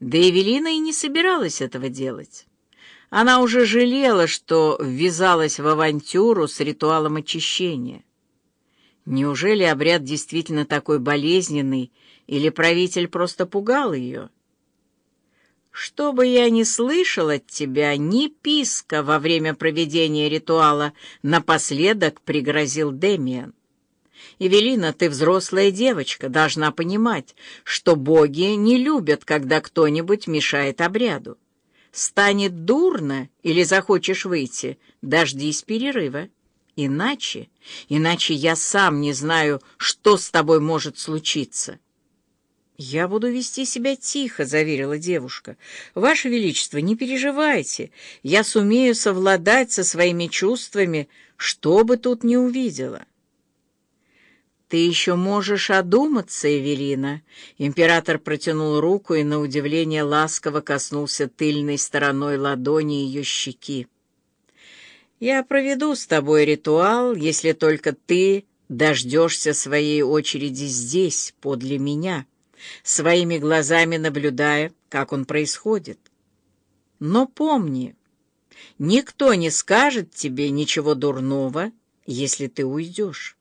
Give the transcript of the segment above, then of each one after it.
Да Эвелина и не собиралась этого делать. Она уже жалела, что ввязалась в авантюру с ритуалом очищения. Неужели обряд действительно такой болезненный, или правитель просто пугал ее? «Что бы я ни слышал от тебя, ни писка во время проведения ритуала», — напоследок пригрозил Демиан. «Эвелина, ты взрослая девочка, должна понимать, что боги не любят, когда кто-нибудь мешает обряду. Станет дурно или захочешь выйти, дождись перерыва. Иначе, иначе я сам не знаю, что с тобой может случиться». «Я буду вести себя тихо», — заверила девушка. «Ваше Величество, не переживайте. Я сумею совладать со своими чувствами, что бы тут ни увидела». «Ты еще можешь одуматься, Эвелина». Император протянул руку и, на удивление, ласково коснулся тыльной стороной ладони ее щеки. «Я проведу с тобой ритуал, если только ты дождешься своей очереди здесь, подле меня» своими глазами наблюдая, как он происходит. Но помни, никто не скажет тебе ничего дурного, если ты уйдешь.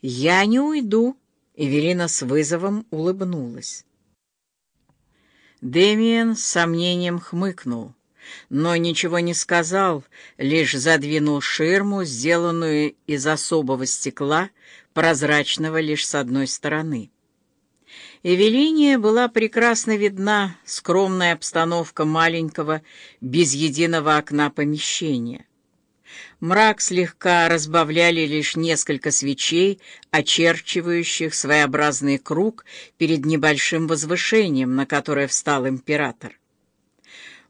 Я не уйду, Эвелина с вызовом улыбнулась. Демиан с сомнением хмыкнул, но ничего не сказал, лишь задвинул ширму, сделанную из особого стекла, прозрачного лишь с одной стороны. Эвелине была прекрасно видна скромная обстановка маленького, без единого окна помещения. Мрак слегка разбавляли лишь несколько свечей, очерчивающих своеобразный круг перед небольшим возвышением, на которое встал император.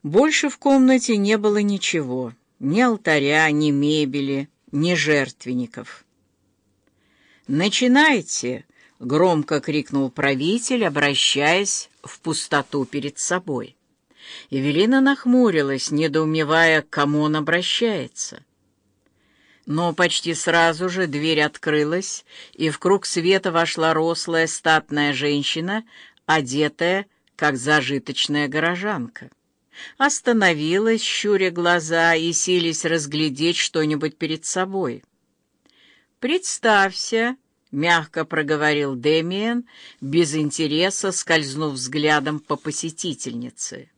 Больше в комнате не было ничего, ни алтаря, ни мебели, ни жертвенников. «Начинайте!» — громко крикнул правитель, обращаясь в пустоту перед собой. Эвелина нахмурилась, недоумевая, к кому он обращается. Но почти сразу же дверь открылась, и в круг света вошла рослая статная женщина, одетая, как зажиточная горожанка. Остановилась, щуря глаза, и сились разглядеть что-нибудь перед собой. «Представься!» — мягко проговорил Демиен, без интереса скользнув взглядом по посетительнице.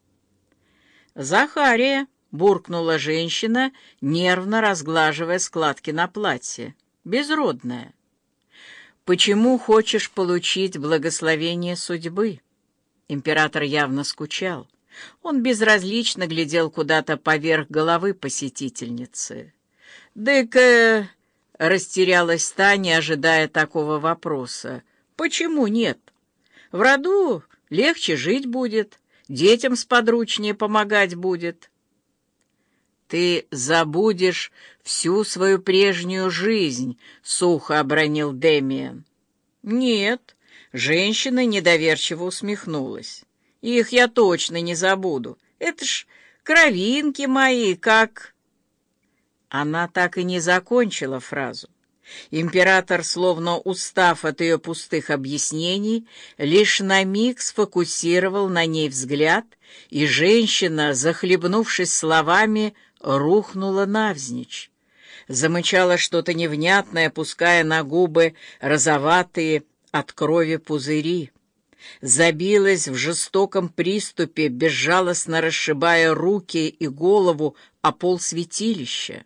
«Захария!» — буркнула женщина, нервно разглаживая складки на платье. «Безродная. Почему хочешь получить благословение судьбы?» Император явно скучал. Он безразлично глядел куда-то поверх головы посетительницы. «Дык, Растерялась Таня, ожидая такого вопроса. «Почему нет? В роду легче жить будет, детям сподручнее помогать будет». «Ты забудешь всю свою прежнюю жизнь», — сухо обронил Демиан. «Нет», — женщина недоверчиво усмехнулась. «Их я точно не забуду. Это ж кровинки мои, как...» Она так и не закончила фразу. Император, словно устав от ее пустых объяснений, лишь на миг сфокусировал на ней взгляд, и женщина, захлебнувшись словами, рухнула навзничь. Замычала что-то невнятное, пуская на губы розоватые от крови пузыри. Забилась в жестоком приступе, безжалостно расшибая руки и голову о пол святилища.